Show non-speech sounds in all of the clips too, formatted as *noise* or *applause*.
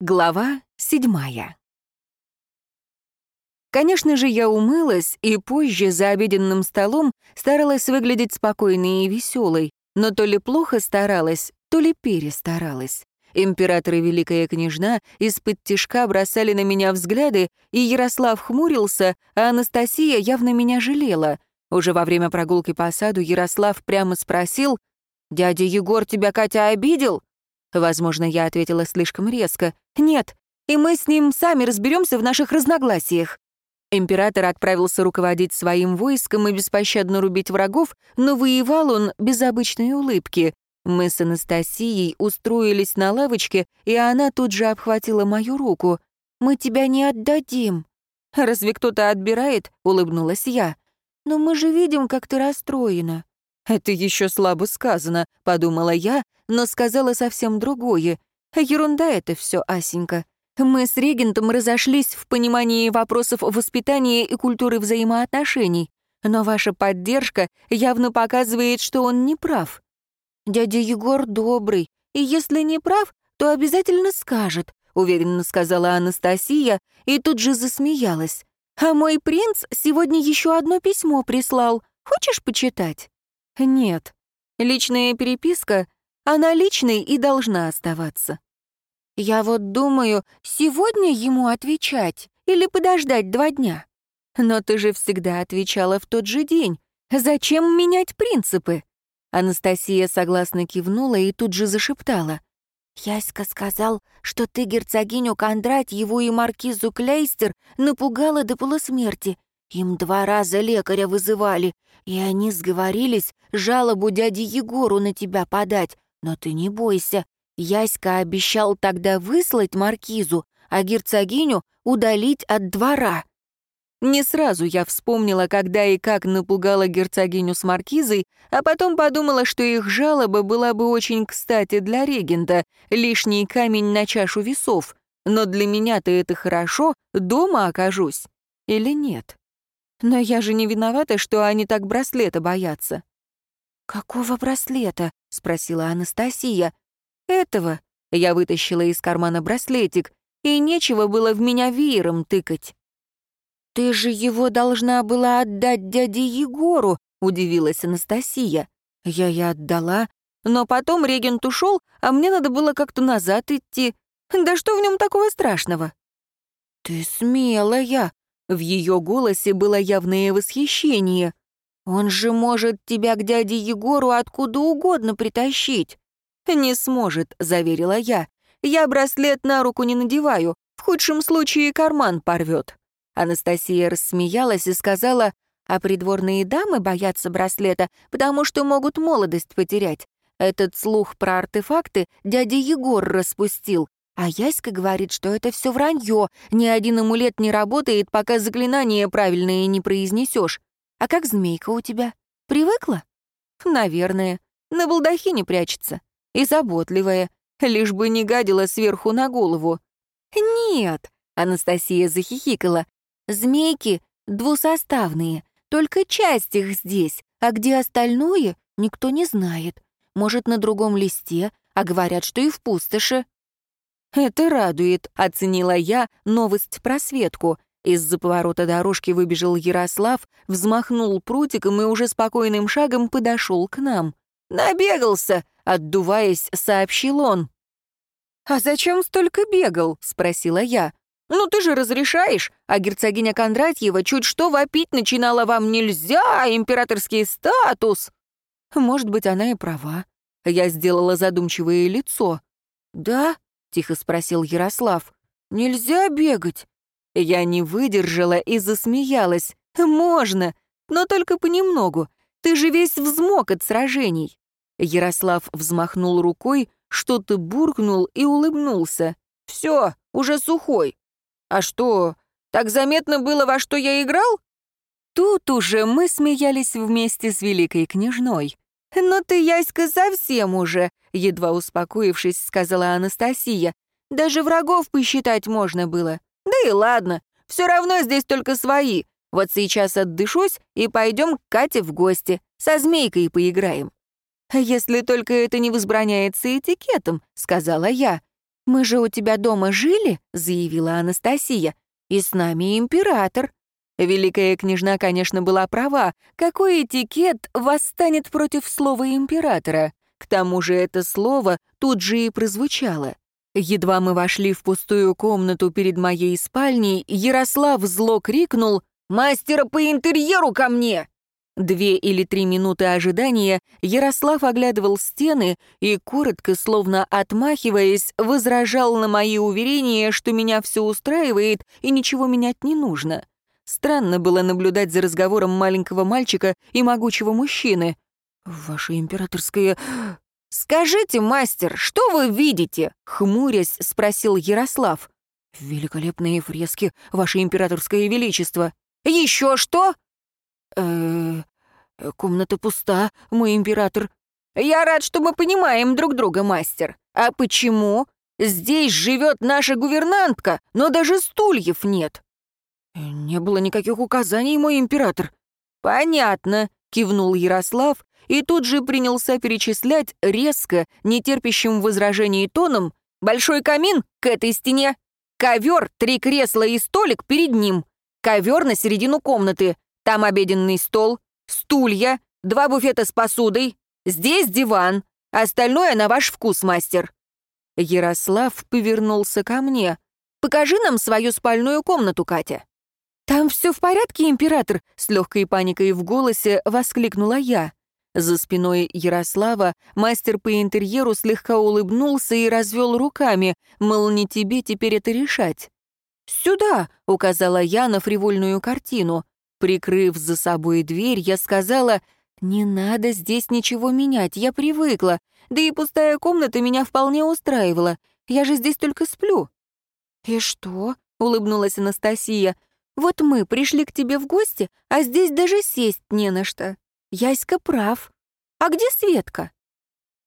Глава седьмая. Конечно же, я умылась и позже за обеденным столом старалась выглядеть спокойной и веселой, но то ли плохо старалась, то ли перестаралась. Император и великая княжна из-под тишка бросали на меня взгляды, и Ярослав хмурился, а Анастасия явно меня жалела. Уже во время прогулки по саду Ярослав прямо спросил, «Дядя Егор тебя, Катя, обидел?» Возможно, я ответила слишком резко. «Нет, и мы с ним сами разберемся в наших разногласиях». Император отправился руководить своим войском и беспощадно рубить врагов, но воевал он без обычной улыбки. Мы с Анастасией устроились на лавочке, и она тут же обхватила мою руку. «Мы тебя не отдадим». «Разве кто-то отбирает?» — улыбнулась я. «Но мы же видим, как ты расстроена». «Это еще слабо сказано», — подумала я, но сказала совсем другое. «Ерунда это все, Асенька. Мы с регентом разошлись в понимании вопросов воспитания и культуры взаимоотношений, но ваша поддержка явно показывает, что он не прав. Дядя Егор добрый, и если не прав, то обязательно скажет», — уверенно сказала Анастасия и тут же засмеялась. «А мой принц сегодня еще одно письмо прислал. Хочешь почитать?» Нет. Личная переписка, она личной и должна оставаться. Я вот думаю, сегодня ему отвечать или подождать два дня. Но ты же всегда отвечала в тот же день. Зачем менять принципы? Анастасия согласно кивнула и тут же зашептала. «Яська сказал, что ты герцогиню Кондратьеву и маркизу Клейстер напугала до полусмерти. Им два раза лекаря вызывали, и они сговорились жалобу дяде Егору на тебя подать. Но ты не бойся, Яська обещал тогда выслать маркизу, а герцогиню удалить от двора. Не сразу я вспомнила, когда и как напугала герцогиню с маркизой, а потом подумала, что их жалоба была бы очень кстати для регента, лишний камень на чашу весов. Но для меня-то это хорошо, дома окажусь. Или нет? Но я же не виновата, что они так браслета боятся». «Какого браслета?» — спросила Анастасия. «Этого». Я вытащила из кармана браслетик, и нечего было в меня веером тыкать. «Ты же его должна была отдать дяде Егору», — удивилась Анастасия. Я и отдала, но потом регент ушел, а мне надо было как-то назад идти. Да что в нем такого страшного? «Ты смелая», в ее голосе было явное восхищение. «Он же может тебя к дяде Егору откуда угодно притащить». «Не сможет», — заверила я. «Я браслет на руку не надеваю. В худшем случае карман порвет». Анастасия рассмеялась и сказала, «А придворные дамы боятся браслета, потому что могут молодость потерять. Этот слух про артефакты дядя Егор распустил. А Яська говорит, что это все вранье, ни один амулет не работает, пока заклинание правильное не произнесешь. А как змейка у тебя? Привыкла? Наверное. На балдахине прячется. И заботливая, лишь бы не гадила сверху на голову. Нет, Анастасия захихикала. Змейки двусоставные, только часть их здесь, а где остальное, никто не знает. Может, на другом листе, а говорят, что и в пустоши. «Это радует», — оценила я новость про Светку. Из-за поворота дорожки выбежал Ярослав, взмахнул прутиком и уже спокойным шагом подошел к нам. «Набегался!» — отдуваясь, сообщил он. «А зачем столько бегал?» — спросила я. «Ну ты же разрешаешь, а герцогиня Кондратьева чуть что вопить начинала вам нельзя, императорский статус!» Может быть, она и права. Я сделала задумчивое лицо. «Да?» — тихо спросил Ярослав. «Нельзя бегать?» Я не выдержала и засмеялась. «Можно, но только понемногу. Ты же весь взмок от сражений». Ярослав взмахнул рукой, что-то буркнул и улыбнулся. «Все, уже сухой. А что, так заметно было, во что я играл?» Тут уже мы смеялись вместе с великой княжной. «Ну ты, Яська, совсем уже», — едва успокоившись, сказала Анастасия. «Даже врагов посчитать можно было. Да и ладно, все равно здесь только свои. Вот сейчас отдышусь и пойдем к Кате в гости. Со змейкой поиграем». «Если только это не возбраняется этикетом», — сказала я. «Мы же у тебя дома жили», — заявила Анастасия, «и с нами император». Великая княжна, конечно, была права. Какой этикет восстанет против слова императора? К тому же это слово тут же и прозвучало. Едва мы вошли в пустую комнату перед моей спальней, Ярослав зло крикнул «Мастера по интерьеру ко мне!» Две или три минуты ожидания Ярослав оглядывал стены и, коротко, словно отмахиваясь, возражал на мои уверения, что меня все устраивает и ничего менять не нужно. Странно было наблюдать за разговором маленького мальчика и могучего мужчины. «Ваше императорское...» «Скажите, мастер, что вы видите?» — хмурясь спросил Ярослав. «Великолепные фрески, ваше императорское величество». «Еще что?» э комната пуста, мой император». «Я рад, что мы понимаем друг друга, мастер. А почему? Здесь живет наша гувернантка, но даже стульев нет». «Не было никаких указаний, мой император». «Понятно», — кивнул Ярослав и тут же принялся перечислять резко, нетерпящим возражений тоном, «Большой камин к этой стене, ковер, три кресла и столик перед ним, ковер на середину комнаты, там обеденный стол, стулья, два буфета с посудой, здесь диван, остальное на ваш вкус, мастер». Ярослав повернулся ко мне. «Покажи нам свою спальную комнату, Катя». «Там все в порядке, император?» — с легкой паникой в голосе воскликнула я. За спиной Ярослава мастер по интерьеру слегка улыбнулся и развел руками, мол, не тебе теперь это решать. «Сюда!» — указала я на фривольную картину. Прикрыв за собой дверь, я сказала, «Не надо здесь ничего менять, я привыкла, да и пустая комната меня вполне устраивала, я же здесь только сплю». «И что?» — улыбнулась Анастасия. Вот мы пришли к тебе в гости, а здесь даже сесть не на что. Яська прав. А где Светка?»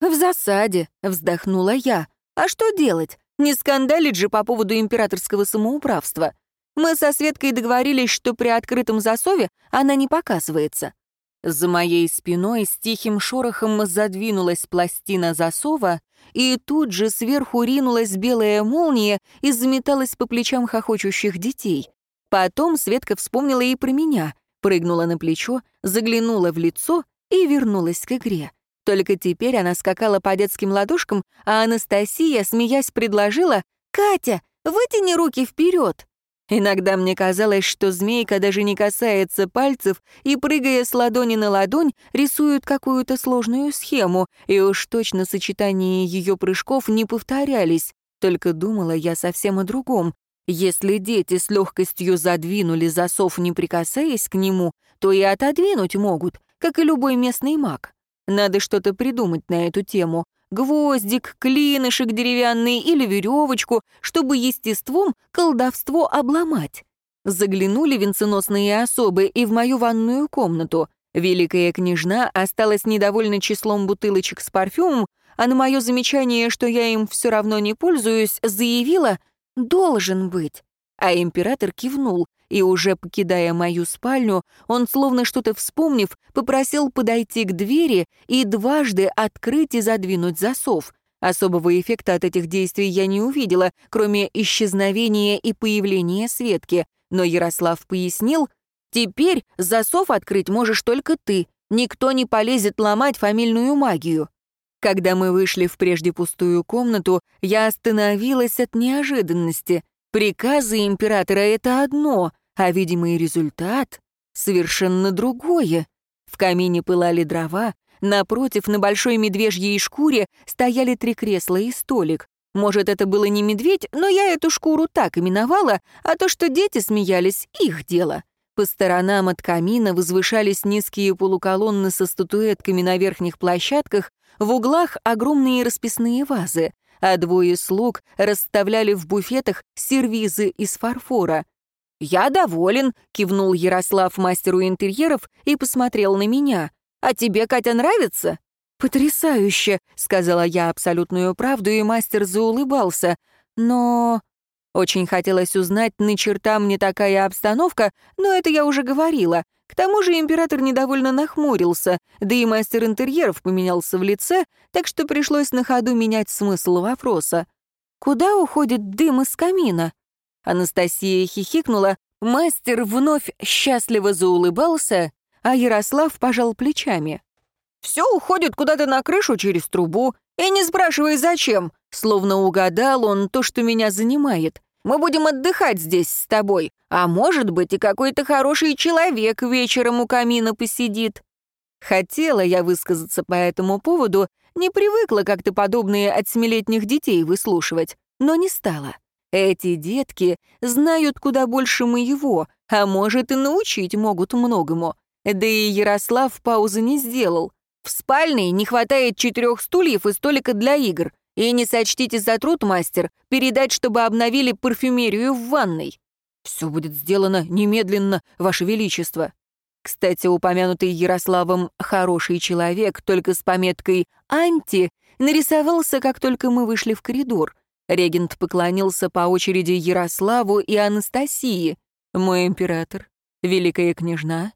«В засаде», — вздохнула я. «А что делать? Не скандалить же по поводу императорского самоуправства. Мы со Светкой договорились, что при открытом засове она не показывается». За моей спиной с тихим шорохом задвинулась пластина засова, и тут же сверху ринулась белая молния и заметалась по плечам хохочущих детей. Потом Светка вспомнила и про меня, прыгнула на плечо, заглянула в лицо и вернулась к игре. Только теперь она скакала по детским ладошкам, а Анастасия, смеясь, предложила «Катя, вытяни руки вперед!» Иногда мне казалось, что змейка даже не касается пальцев и, прыгая с ладони на ладонь, рисует какую-то сложную схему, и уж точно сочетания ее прыжков не повторялись. Только думала я совсем о другом. Если дети с легкостью задвинули засов, не прикасаясь к нему, то и отодвинуть могут, как и любой местный маг. Надо что-то придумать на эту тему. Гвоздик, клинышек деревянный или веревочку, чтобы естеством колдовство обломать. Заглянули венценосные особы и в мою ванную комнату. Великая княжна осталась недовольна числом бутылочек с парфюмом, а на мое замечание, что я им все равно не пользуюсь, заявила, Должен быть. А император кивнул, и уже покидая мою спальню, он, словно что-то вспомнив, попросил подойти к двери и дважды открыть и задвинуть засов. Особого эффекта от этих действий я не увидела, кроме исчезновения и появления Светки. Но Ярослав пояснил, «Теперь засов открыть можешь только ты. Никто не полезет ломать фамильную магию». Когда мы вышли в прежде пустую комнату, я остановилась от неожиданности. Приказы императора — это одно, а видимый результат — совершенно другое. В камине пылали дрова, напротив, на большой медвежьей шкуре стояли три кресла и столик. Может, это было не медведь, но я эту шкуру так именовала, а то, что дети смеялись, их дело. По сторонам от камина возвышались низкие полуколонны со статуэтками на верхних площадках, в углах огромные расписные вазы, а двое слуг расставляли в буфетах сервизы из фарфора. «Я доволен», — кивнул Ярослав мастеру интерьеров и посмотрел на меня. «А тебе, Катя, нравится?» «Потрясающе», — сказала я абсолютную правду, и мастер заулыбался. «Но...» Очень хотелось узнать, на черта мне такая обстановка, но это я уже говорила. К тому же император недовольно нахмурился, да и мастер интерьеров поменялся в лице, так что пришлось на ходу менять смысл вопроса. Куда уходит дым из камина? Анастасия хихикнула, мастер вновь счастливо заулыбался, а Ярослав пожал плечами. «Все уходит куда-то на крышу через трубу, и не спрашивай, зачем», словно угадал он то, что меня занимает. «Мы будем отдыхать здесь с тобой, а может быть и какой-то хороший человек вечером у камина посидит». Хотела я высказаться по этому поводу, не привыкла как-то подобные от семилетних детей выслушивать, но не стала. Эти детки знают куда больше моего, а может и научить могут многому. Да и Ярослав паузы не сделал. В спальне не хватает четырех стульев и столика для игр. И не сочтите за труд, мастер, передать, чтобы обновили парфюмерию в ванной. Все будет сделано немедленно, Ваше Величество. Кстати, упомянутый Ярославом «хороший человек», только с пометкой «анти», нарисовался, как только мы вышли в коридор. Регент поклонился по очереди Ярославу и Анастасии, мой император, великая княжна,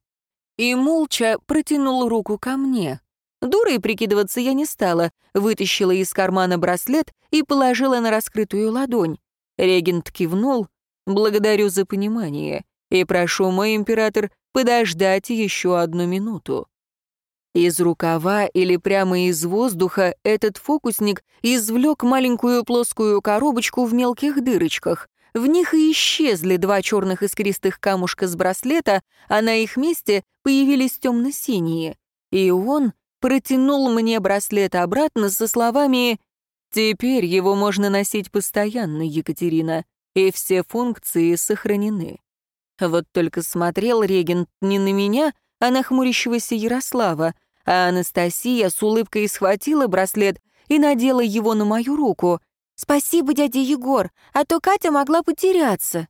и молча протянул руку ко мне. Дурой прикидываться я не стала, вытащила из кармана браслет и положила на раскрытую ладонь. Регент кивнул. «Благодарю за понимание. И прошу, мой император, подождать еще одну минуту». Из рукава или прямо из воздуха этот фокусник извлек маленькую плоскую коробочку в мелких дырочках. В них и исчезли два черных искристых камушка с браслета, а на их месте появились темно-синие. И он протянул мне браслет обратно со словами «Теперь его можно носить постоянно, Екатерина, и все функции сохранены». Вот только смотрел регент не на меня, а на хмурящегося Ярослава, а Анастасия с улыбкой схватила браслет и надела его на мою руку. «Спасибо, дядя Егор, а то Катя могла потеряться».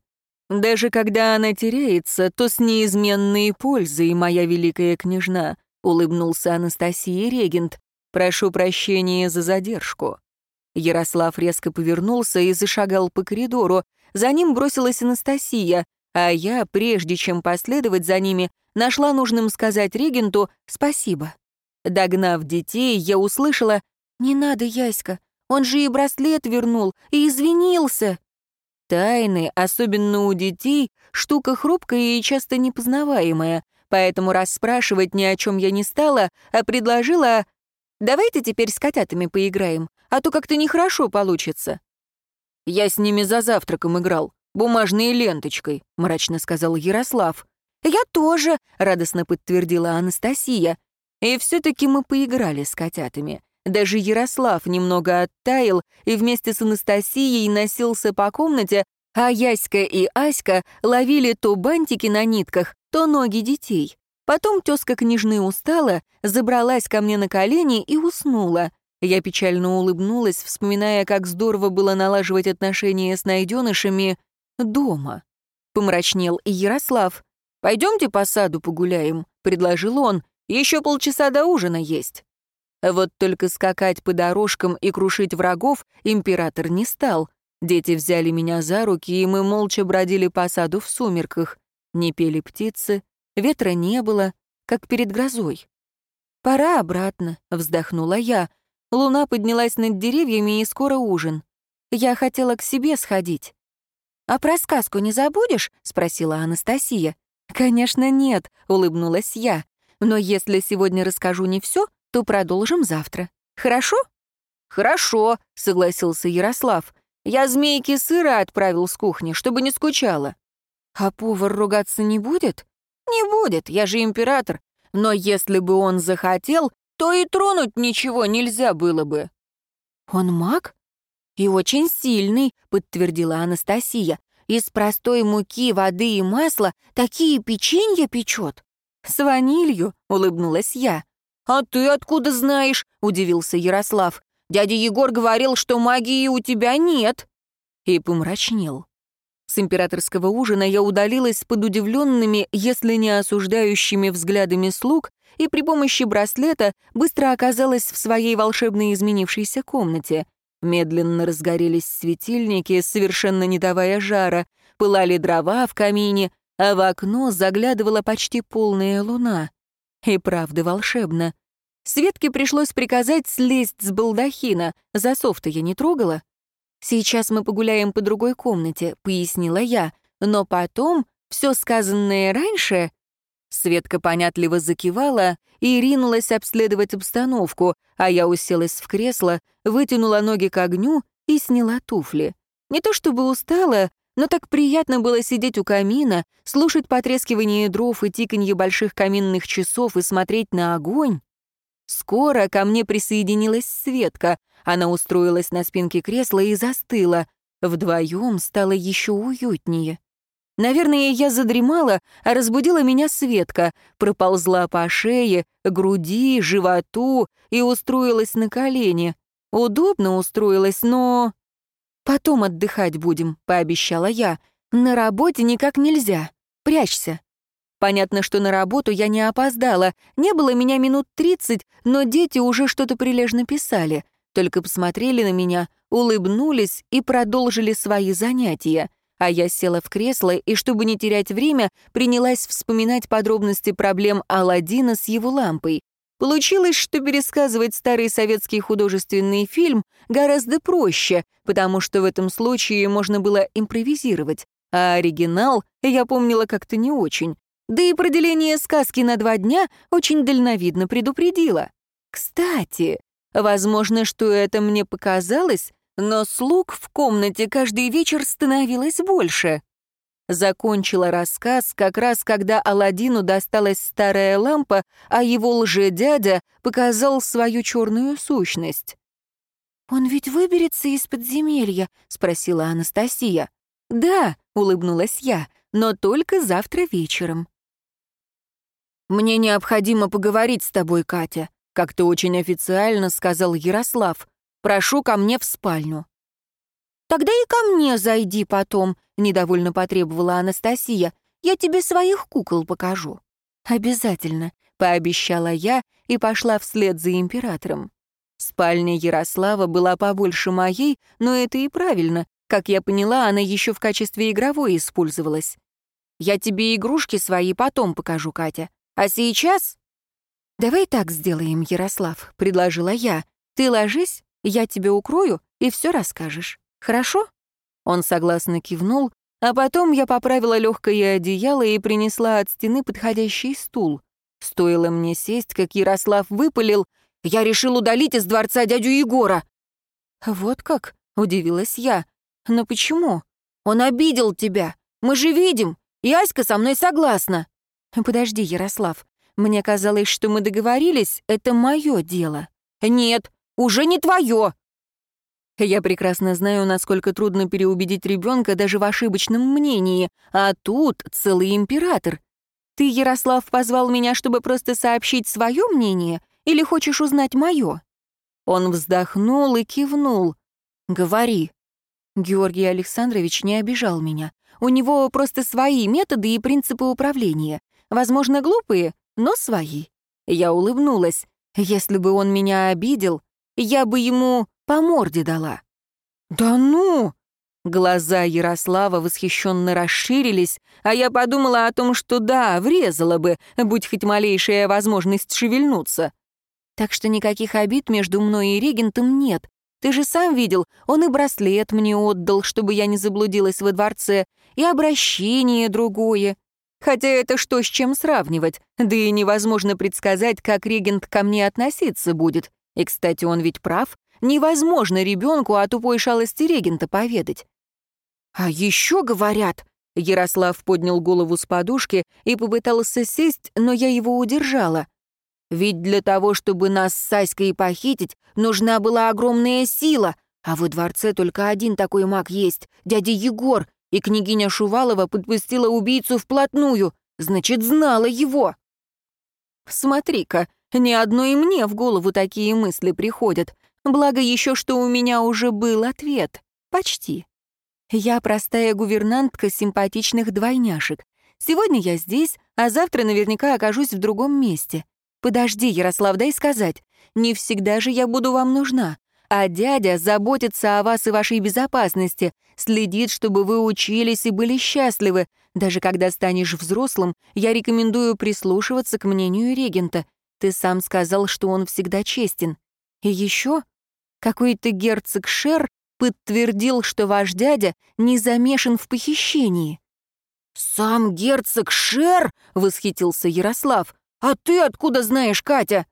«Даже когда она теряется, то с неизменной пользой, моя великая княжна», — улыбнулся Анастасия регент. «Прошу прощения за задержку». Ярослав резко повернулся и зашагал по коридору. За ним бросилась Анастасия, а я, прежде чем последовать за ними, нашла нужным сказать регенту «спасибо». Догнав детей, я услышала «Не надо, Яська, он же и браслет вернул, и извинился». Тайны, особенно у детей, штука хрупкая и часто непознаваемая, поэтому расспрашивать ни о чем я не стала, а предложила «Давайте теперь с котятами поиграем, а то как-то нехорошо получится». Я с ними за завтраком играл, бумажной ленточкой», — мрачно сказал Ярослав. «Я тоже», — радостно подтвердила Анастасия. И все-таки мы поиграли с котятами. Даже Ярослав немного оттаял и вместе с Анастасией носился по комнате, а Яська и Аська ловили то бантики на нитках, то ноги детей. Потом тезка княжны устала, забралась ко мне на колени и уснула. Я печально улыбнулась, вспоминая, как здорово было налаживать отношения с найденышами дома. Помрачнел и Ярослав. «Пойдемте по саду погуляем», — предложил он. «Еще полчаса до ужина есть». Вот только скакать по дорожкам и крушить врагов император не стал. Дети взяли меня за руки, и мы молча бродили по саду в сумерках. Не пели птицы, ветра не было, как перед грозой. «Пора обратно», — вздохнула я. Луна поднялась над деревьями, и скоро ужин. Я хотела к себе сходить. «А про сказку не забудешь?» — спросила Анастасия. «Конечно нет», — улыбнулась я. «Но если сегодня расскажу не все, то продолжим завтра. Хорошо?» «Хорошо», — согласился Ярослав. «Я змейки сыра отправил с кухни, чтобы не скучала». «А повар ругаться не будет?» «Не будет, я же император. Но если бы он захотел, то и тронуть ничего нельзя было бы». «Он маг?» «И очень сильный», — подтвердила Анастасия. «Из простой муки, воды и масла такие печенья печет». «С ванилью», — улыбнулась я. «А ты откуда знаешь?» — удивился Ярослав. «Дядя Егор говорил, что магии у тебя нет». И помрачнел. С императорского ужина я удалилась под удивленными, если не осуждающими взглядами слуг, и при помощи браслета быстро оказалась в своей волшебной изменившейся комнате. Медленно разгорелись светильники, совершенно не давая жара, пылали дрова в камине, а в окно заглядывала почти полная луна. И правда волшебно. Светке пришлось приказать слезть с балдахина, засов-то я не трогала. «Сейчас мы погуляем по другой комнате», — пояснила я. «Но потом все сказанное раньше...» Светка понятливо закивала и ринулась обследовать обстановку, а я уселась в кресло, вытянула ноги к огню и сняла туфли. Не то чтобы устала, но так приятно было сидеть у камина, слушать потрескивание дров и тиканье больших каминных часов и смотреть на огонь. Скоро ко мне присоединилась Светка. Она устроилась на спинке кресла и застыла. Вдвоем стало еще уютнее. Наверное, я задремала, а разбудила меня Светка, проползла по шее, груди, животу и устроилась на колени. Удобно устроилась, но... «Потом отдыхать будем», — пообещала я. «На работе никак нельзя. Прячься». Понятно, что на работу я не опоздала. Не было меня минут тридцать, но дети уже что-то прилежно писали. Только посмотрели на меня, улыбнулись и продолжили свои занятия. А я села в кресло и, чтобы не терять время, принялась вспоминать подробности проблем Аладдина с его лампой. Получилось, что пересказывать старый советский художественный фильм гораздо проще, потому что в этом случае можно было импровизировать, а оригинал я помнила как-то не очень. Да и проделение сказки на два дня очень дальновидно предупредило. Кстати, возможно, что это мне показалось, но слуг в комнате каждый вечер становилось больше. Закончила рассказ как раз, когда Аладдину досталась старая лампа, а его лже-дядя показал свою черную сущность. «Он ведь выберется из подземелья?» — спросила Анастасия. «Да», — улыбнулась я, — «но только завтра вечером». «Мне необходимо поговорить с тобой, Катя», — как-то очень официально сказал Ярослав. «Прошу ко мне в спальню». «Тогда и ко мне зайди потом», — недовольно потребовала Анастасия. «Я тебе своих кукол покажу». «Обязательно», — пообещала я и пошла вслед за императором. Спальня Ярослава была побольше моей, но это и правильно. Как я поняла, она еще в качестве игровой использовалась. «Я тебе игрушки свои потом покажу, Катя. А сейчас...» «Давай так сделаем, Ярослав», — предложила я. «Ты ложись, я тебе укрою, и все расскажешь». Хорошо?» Он согласно кивнул, а потом я поправила легкое одеяло и принесла от стены подходящий стул. Стоило мне сесть, как Ярослав выпалил, «Я решил удалить из дворца дядю Егора». «Вот как?» — удивилась я. «Но почему? Он обидел тебя. Мы же видим, и Аська со мной согласна». «Подожди, Ярослав. Мне казалось, что мы договорились, это мое дело». «Нет, уже не твое. Я прекрасно знаю, насколько трудно переубедить ребенка даже в ошибочном мнении, а тут целый император. Ты, Ярослав, позвал меня, чтобы просто сообщить свое мнение, или хочешь узнать мое? Он вздохнул и кивнул. Говори. Георгий Александрович не обижал меня. У него просто свои методы и принципы управления. Возможно, глупые, но свои. Я улыбнулась. Если бы он меня обидел, я бы ему по морде дала». «Да ну!» Глаза Ярослава восхищенно расширились, а я подумала о том, что да, врезала бы, будь хоть малейшая возможность шевельнуться. Так что никаких обид между мной и регентом нет. Ты же сам видел, он и браслет мне отдал, чтобы я не заблудилась во дворце, и обращение другое. Хотя это что с чем сравнивать, да и невозможно предсказать, как регент ко мне относиться будет. И, кстати, он ведь прав, Невозможно ребенку о тупой шалости регента поведать. А еще говорят, Ярослав поднял голову с подушки и попытался сесть, но я его удержала. Ведь для того, чтобы нас с Саськой похитить, нужна была огромная сила, а во дворце только один такой маг есть, дядя Егор, и княгиня Шувалова подпустила убийцу вплотную, значит, знала его. Смотри-ка, ни одной мне в голову такие мысли приходят. Благо еще, что у меня уже был ответ. Почти. Я простая гувернантка симпатичных двойняшек. Сегодня я здесь, а завтра наверняка окажусь в другом месте. Подожди, Ярослав, дай сказать. Не всегда же я буду вам нужна. А дядя заботится о вас и вашей безопасности, следит, чтобы вы учились и были счастливы. Даже когда станешь взрослым, я рекомендую прислушиваться к мнению регента. Ты сам сказал, что он всегда честен. И еще какой-то герцог Шер подтвердил, что ваш дядя не замешан в похищении. «Сам герцог Шер?» — восхитился Ярослав. «А ты откуда знаешь, Катя?»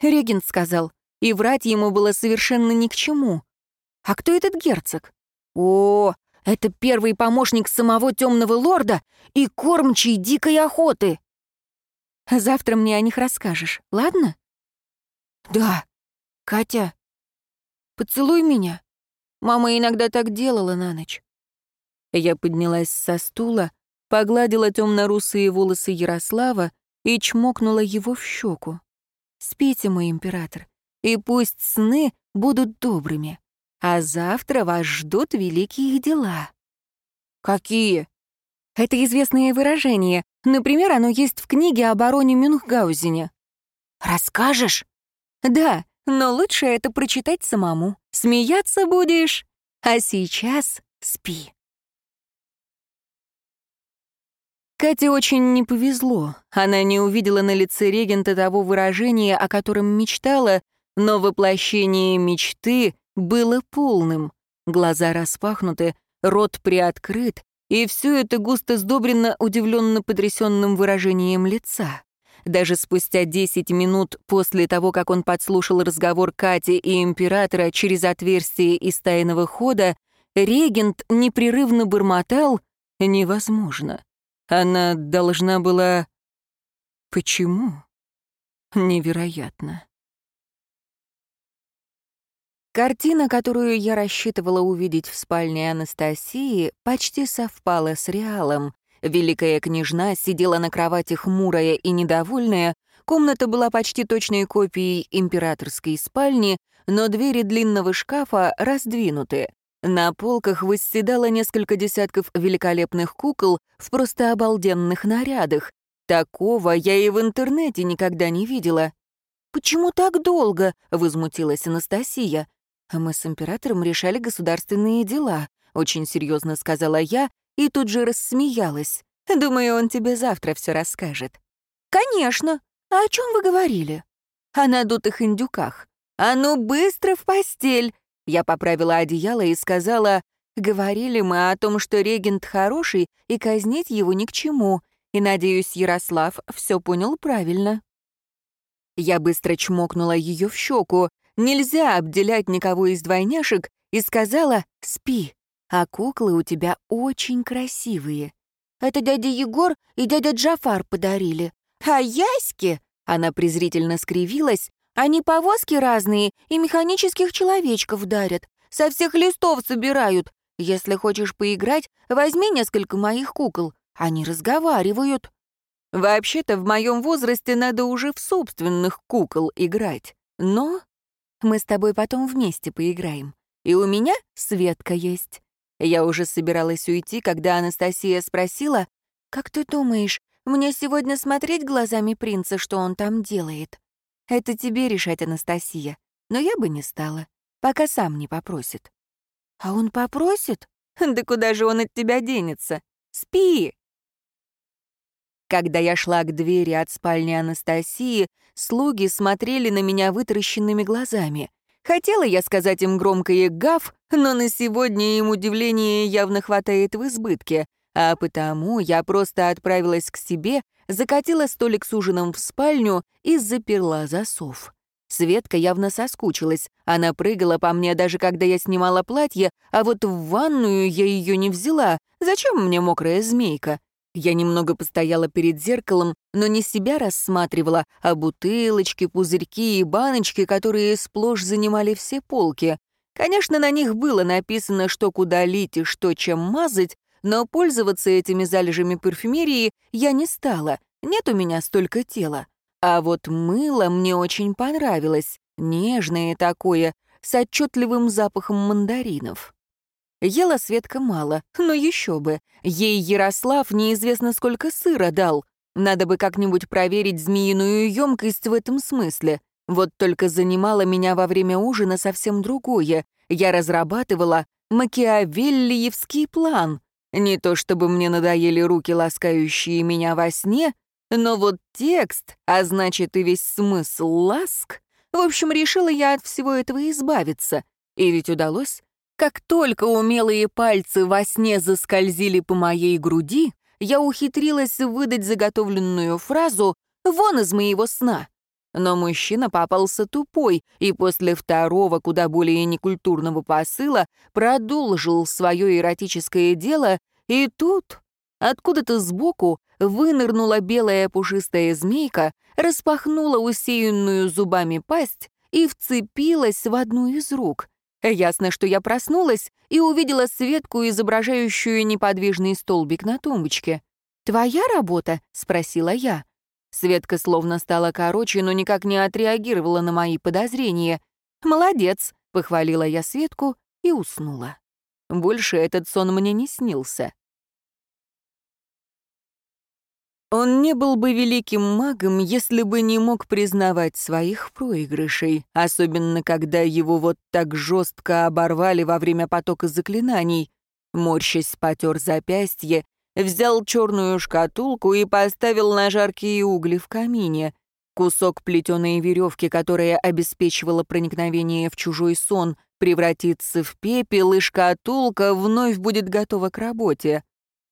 Регент сказал, и врать ему было совершенно ни к чему. «А кто этот герцог?» «О, это первый помощник самого темного лорда и кормчий дикой охоты!» «Завтра мне о них расскажешь, ладно?» «Да. Катя, поцелуй меня. Мама иногда так делала на ночь». Я поднялась со стула, погладила темно-русые волосы Ярослава и чмокнула его в щеку. «Спите, мой император, и пусть сны будут добрыми, а завтра вас ждут великие дела». «Какие?» Это известное выражение. Например, оно есть в книге о бароне Мюнхгаузене. «Расскажешь?» «Да, но лучше это прочитать самому. Смеяться будешь. А сейчас спи». Кате очень не повезло. Она не увидела на лице регента того выражения, о котором мечтала, но воплощение мечты было полным. Глаза распахнуты, рот приоткрыт, и все это густо сдобрено удивленно потрясенным выражением лица. Даже спустя 10 минут после того, как он подслушал разговор Кати и императора через отверстие из тайного хода, регент непрерывно бормотал «невозможно». Она должна была... Почему? Невероятно. Картина, которую я рассчитывала увидеть в спальне Анастасии, почти совпала с реалом. Великая княжна сидела на кровати хмурая и недовольная, комната была почти точной копией императорской спальни, но двери длинного шкафа раздвинуты. На полках восседало несколько десятков великолепных кукол в просто обалденных нарядах. Такого я и в интернете никогда не видела. «Почему так долго?» — возмутилась Анастасия. «А мы с императором решали государственные дела», — очень серьезно сказала я и тут же рассмеялась. «Думаю, он тебе завтра все расскажет». «Конечно. А о чем вы говорили?» «О надутых индюках. А ну быстро в постель!» Я поправила одеяло и сказала, «Говорили мы о том, что регент хороший, и казнить его ни к чему, и, надеюсь, Ярослав все понял правильно». Я быстро чмокнула ее в щеку. Нельзя обделять никого из двойняшек, и сказала «Спи, а куклы у тебя очень красивые». Это дядя Егор и дядя Джафар подарили. А яськи, она презрительно скривилась, они повозки разные и механических человечков дарят. Со всех листов собирают. Если хочешь поиграть, возьми несколько моих кукол. Они разговаривают». «Вообще-то в моем возрасте надо уже в собственных кукол играть. Но мы с тобой потом вместе поиграем. И у меня Светка есть». Я уже собиралась уйти, когда Анастасия спросила, «Как ты думаешь, мне сегодня смотреть глазами принца, что он там делает?» Это тебе решать, Анастасия. Но я бы не стала, пока сам не попросит. А он попросит? *laughs* Да куда же он от тебя денется? Спи! Когда я шла к двери от спальни Анастасии, слуги смотрели на меня вытаращенными глазами. Хотела я сказать им громкое «гав», но на сегодня им удивления явно хватает в избытке, а потому я просто отправилась к себе, закатила столик с ужином в спальню и заперла засов. Светка явно соскучилась. Она прыгала по мне, даже когда я снимала платье, а вот в ванную я ее не взяла. Зачем мне мокрая змейка? Я немного постояла перед зеркалом, но не себя рассматривала, а бутылочки, пузырьки и баночки, которые сплошь занимали все полки. Конечно, на них было написано, что куда лить и что чем мазать, но пользоваться этими залежами парфюмерии я не стала, нет у меня столько тела. А вот мыло мне очень понравилось, нежное такое, с отчетливым запахом мандаринов. Ела Светка мало, но еще бы. Ей Ярослав неизвестно сколько сыра дал. Надо бы как-нибудь проверить змеиную емкость в этом смысле. Вот только занимало меня во время ужина совсем другое. Я разрабатывала макиавеллиевский план. Не то чтобы мне надоели руки, ласкающие меня во сне, но вот текст, а значит и весь смысл ласк, в общем, решила я от всего этого избавиться. И ведь удалось. Как только умелые пальцы во сне заскользили по моей груди, я ухитрилась выдать заготовленную фразу «вон из моего сна». Но мужчина попался тупой и после второго, куда более некультурного посыла, продолжил свое эротическое дело, и тут, откуда-то сбоку, вынырнула белая пушистая змейка, распахнула усеянную зубами пасть и вцепилась в одну из рук. Ясно, что я проснулась и увидела Светку, изображающую неподвижный столбик на тумбочке. «Твоя работа?» — спросила я. Светка словно стала короче, но никак не отреагировала на мои подозрения. «Молодец», — похвалила я Светку и уснула. Больше этот сон мне не снился. Он не был бы великим магом, если бы не мог признавать своих проигрышей, особенно когда его вот так жестко оборвали во время потока заклинаний. Морщась потер запястье, взял черную шкатулку и поставил на жаркие угли в камине. Кусок плетеной веревки, которая обеспечивала проникновение в чужой сон, превратится в пепел, и шкатулка вновь будет готова к работе.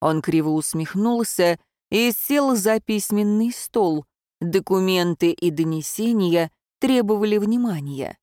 Он криво усмехнулся — и сел за письменный стол. Документы и донесения требовали внимания.